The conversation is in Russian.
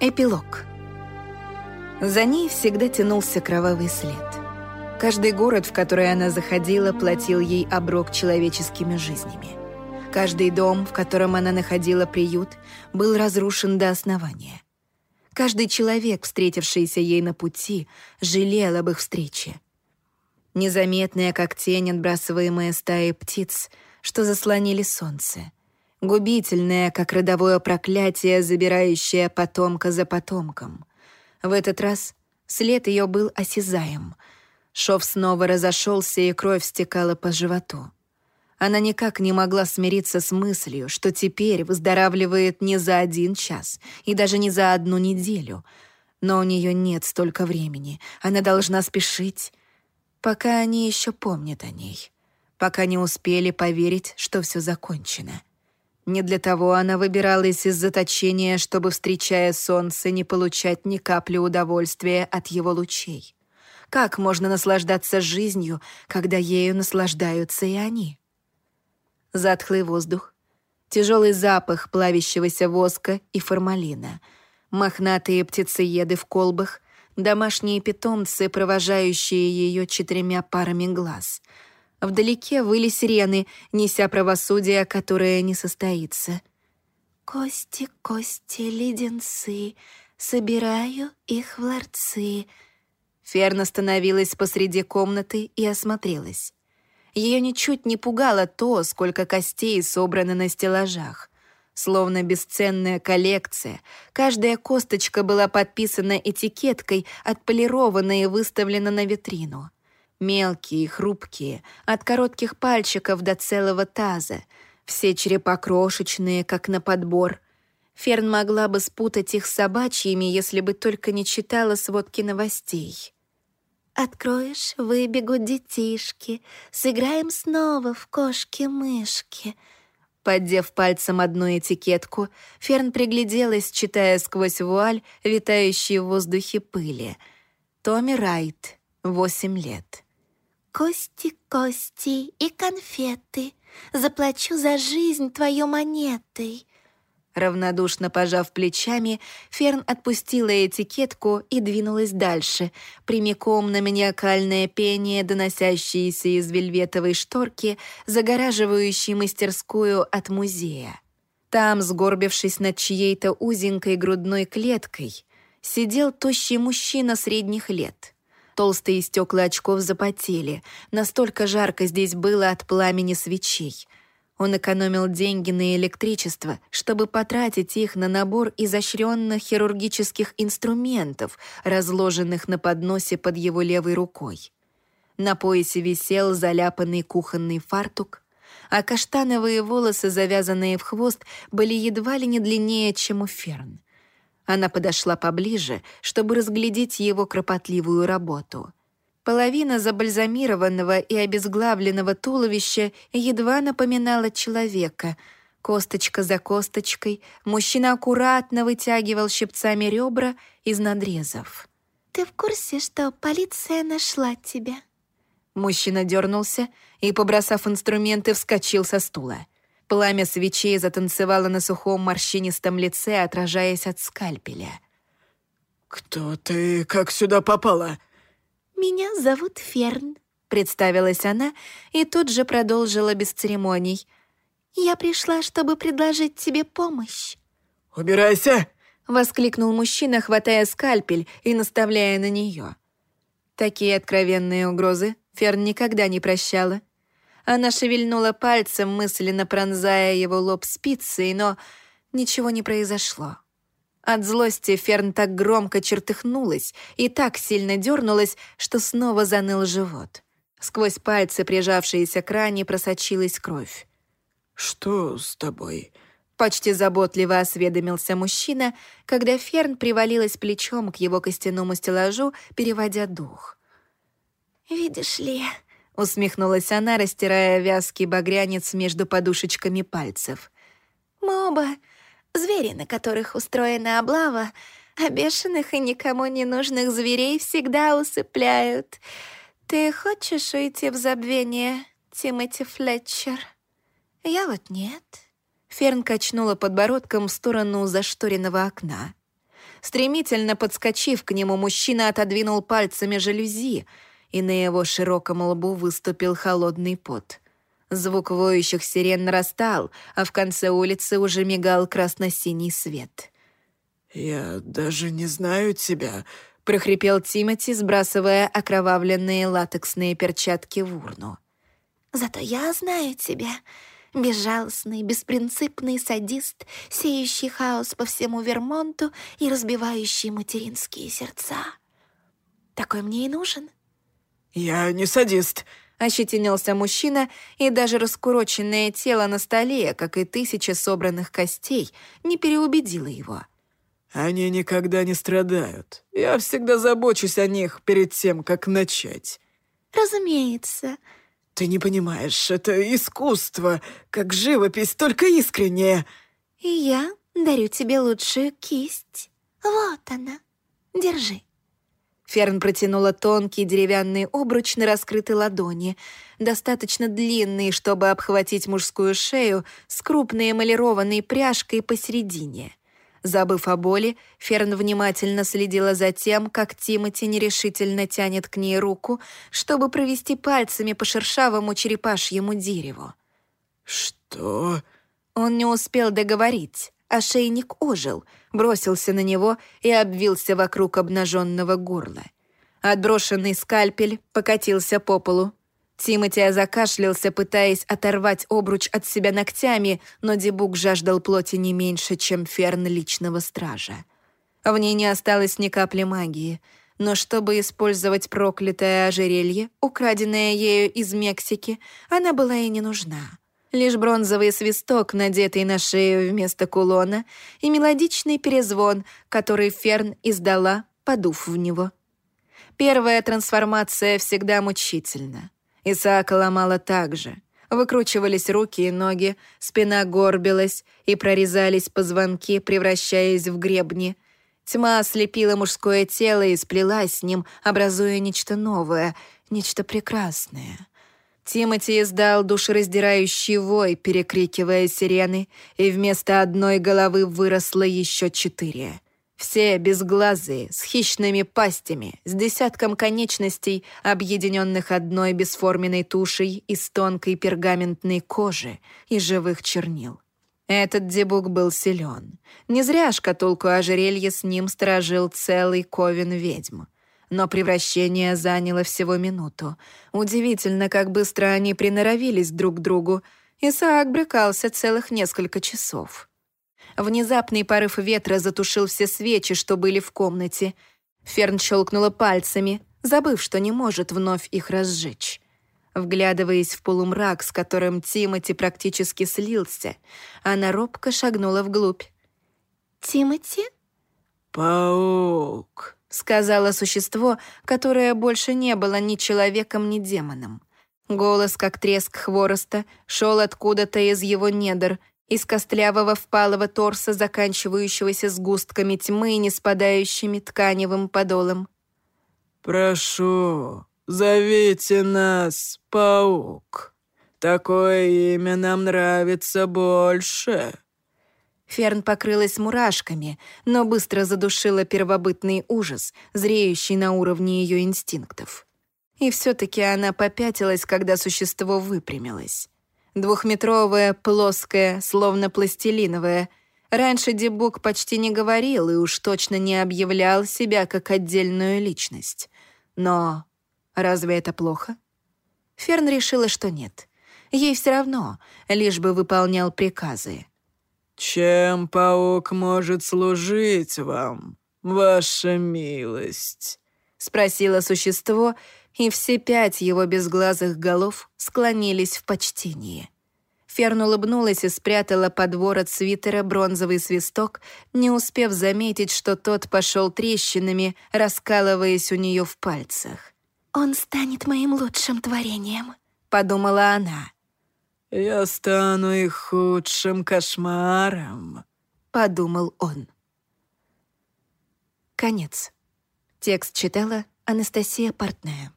Эпилог. За ней всегда тянулся кровавый след. Каждый город, в который она заходила, платил ей оброк человеческими жизнями. Каждый дом, в котором она находила приют, был разрушен до основания. Каждый человек, встретившийся ей на пути, жалел об их встрече. Незаметная, как тень, отбрасываемая стаей птиц, что заслонили солнце — губительное, как родовое проклятие, забирающее потомка за потомком. В этот раз след ее был осязаем. Шов снова разошелся, и кровь стекала по животу. Она никак не могла смириться с мыслью, что теперь выздоравливает не за один час и даже не за одну неделю. Но у нее нет столько времени, она должна спешить, пока они еще помнят о ней, пока не успели поверить, что все закончено. Не для того она выбиралась из заточения, чтобы, встречая солнце, не получать ни капли удовольствия от его лучей. Как можно наслаждаться жизнью, когда ею наслаждаются и они? Затхлый воздух, тяжелый запах плавящегося воска и формалина, мохнатые птицееды в колбах, домашние питомцы, провожающие ее четырьмя парами глаз — Вдалеке выли сирены, неся правосудие, которое не состоится. «Кости, кости, леденцы, собираю их в ларцы». Ферн остановилась посреди комнаты и осмотрелась. Ее ничуть не пугало то, сколько костей собрано на стеллажах. Словно бесценная коллекция, каждая косточка была подписана этикеткой, отполирована и выставлена на витрину. Мелкие, хрупкие, от коротких пальчиков до целого таза. Все черепа крошечные, как на подбор. Ферн могла бы спутать их с собачьими, если бы только не читала сводки новостей. «Откроешь, выбегут детишки, сыграем снова в кошки-мышки», Поддев пальцем одну этикетку, Ферн пригляделась, читая сквозь вуаль, витающие в воздухе пыли. Томми Райт, восемь лет. Кости, кости и конфеты. Заплачу за жизнь твою монетой. Равнодушно пожав плечами, Ферн отпустила этикетку и двинулась дальше, прямиком на маниакальное пение, доносящееся из вельветовой шторки, загораживающей мастерскую от музея. Там, сгорбившись над чьей-то узенькой грудной клеткой, сидел тощий мужчина средних лет — Толстые стекла очков запотели. Настолько жарко здесь было от пламени свечей. Он экономил деньги на электричество, чтобы потратить их на набор изощренных хирургических инструментов, разложенных на подносе под его левой рукой. На поясе висел заляпанный кухонный фартук, а каштановые волосы, завязанные в хвост, были едва ли не длиннее, чем у Ферн. Она подошла поближе, чтобы разглядеть его кропотливую работу. Половина забальзамированного и обезглавленного туловища едва напоминала человека. Косточка за косточкой мужчина аккуратно вытягивал щипцами ребра из надрезов. «Ты в курсе, что полиция нашла тебя?» Мужчина дернулся и, побросав инструменты, вскочил со стула. Пламя свечей затанцевало на сухом морщинистом лице, отражаясь от скальпеля. «Кто ты? Как сюда попала?» «Меня зовут Ферн», — представилась она и тут же продолжила без церемоний. «Я пришла, чтобы предложить тебе помощь». «Убирайся!» — воскликнул мужчина, хватая скальпель и наставляя на нее. Такие откровенные угрозы Ферн никогда не прощала. Она шевельнула пальцем, мысленно пронзая его лоб спицей, но ничего не произошло. От злости Ферн так громко чертыхнулась и так сильно дернулась, что снова заныл живот. Сквозь пальцы, прижавшиеся к ране, просочилась кровь. «Что с тобой?» Почти заботливо осведомился мужчина, когда Ферн привалилась плечом к его костяному стеллажу, переводя дух. «Видишь ли...» усмехнулась она, растирая вязкий багрянец между подушечками пальцев. «Мы оба звери, на которых устроена облава, а бешеных и никому не нужных зверей всегда усыпляют. Ты хочешь уйти в забвение, Тимоти Флетчер? Я вот нет». Ферн качнула подбородком в сторону зашторенного окна. Стремительно подскочив к нему, мужчина отодвинул пальцами жалюзи, и на его широком лбу выступил холодный пот. Звук воющих сирен нарастал, а в конце улицы уже мигал красно-синий свет. «Я даже не знаю тебя», — прохрипел Тимати, сбрасывая окровавленные латексные перчатки в урну. «Зато я знаю тебя», Безжалостный, беспринципный садист, сеющий хаос по всему Вермонту и разбивающий материнские сердца. Такой мне и нужен. «Я не садист», — ощетинился мужчина, и даже раскуроченное тело на столе, как и тысяча собранных костей, не переубедило его. «Они никогда не страдают. Я всегда забочусь о них перед тем, как начать». «Разумеется», «Ты не понимаешь, это искусство, как живопись, только искреннее». «И я дарю тебе лучшую кисть. Вот она. Держи». Ферн протянула тонкий деревянный обруч на раскрытой ладони, достаточно длинный, чтобы обхватить мужскую шею с крупной эмалированной пряжкой посередине. Забыв о боли, Ферн внимательно следила за тем, как Тимати нерешительно тянет к ней руку, чтобы провести пальцами по шершавому черепашьему дереву. «Что?» Он не успел договорить. Ошейник ожил, бросился на него и обвился вокруг обнаженного горла. Отброшенный скальпель покатился по полу, Тимати закашлялся, пытаясь оторвать обруч от себя ногтями, но Дебук жаждал плоти не меньше, чем ферн личного стража. В ней не осталось ни капли магии, но чтобы использовать проклятое ожерелье, украденное ею из Мексики, она была и не нужна. Лишь бронзовый свисток, надетый на шею вместо кулона, и мелодичный перезвон, который Ферн издала, подув в него. Первая трансформация всегда мучительна. Исаака ломала так же. Выкручивались руки и ноги, спина горбилась и прорезались позвонки, превращаясь в гребни. Тьма ослепила мужское тело и сплелась с ним, образуя нечто новое, нечто прекрасное. Тимати издал душераздирающий вой, перекрикивая сирены, и вместо одной головы выросло еще четыре — все безглазые, с хищными пастями, с десятком конечностей, объединенных одной бесформенной тушей из тонкой пергаментной кожи и живых чернил. Этот дебук был силен. Не зря шкатулку ожерелья с ним сторожил целый ковен ведьм. Но превращение заняло всего минуту. Удивительно, как быстро они приноровились друг к другу. Исаак брыкался целых несколько часов. Внезапный порыв ветра затушил все свечи, что были в комнате. Ферн щелкнула пальцами, забыв, что не может вновь их разжечь. Вглядываясь в полумрак, с которым Тимати практически слился, она робко шагнула вглубь. «Тимати?» «Паук», — сказала существо, которое больше не было ни человеком, ни демоном. Голос, как треск хвороста, шел откуда-то из его недр, из костлявого впалого торса, заканчивающегося сгустками тьмы, не спадающими тканевым подолом. «Прошу, зовите нас, паук. Такое имя нам нравится больше». Ферн покрылась мурашками, но быстро задушила первобытный ужас, зреющий на уровне ее инстинктов. И все-таки она попятилась, когда существо выпрямилось. Двухметровая, плоская, словно пластилиновая. Раньше Дебук почти не говорил и уж точно не объявлял себя как отдельную личность. Но разве это плохо? Ферн решила, что нет. Ей все равно, лишь бы выполнял приказы. «Чем паук может служить вам, ваша милость?» — спросило существо, и все пять его безглазых голов склонились в почтении. Ферн улыбнулась и спрятала под ворот свитера бронзовый свисток, не успев заметить, что тот пошел трещинами, раскалываясь у нее в пальцах. «Он станет моим лучшим творением», — подумала она. «Я стану их худшим кошмаром», — подумал он. Конец. Текст читала Анастасия Портная.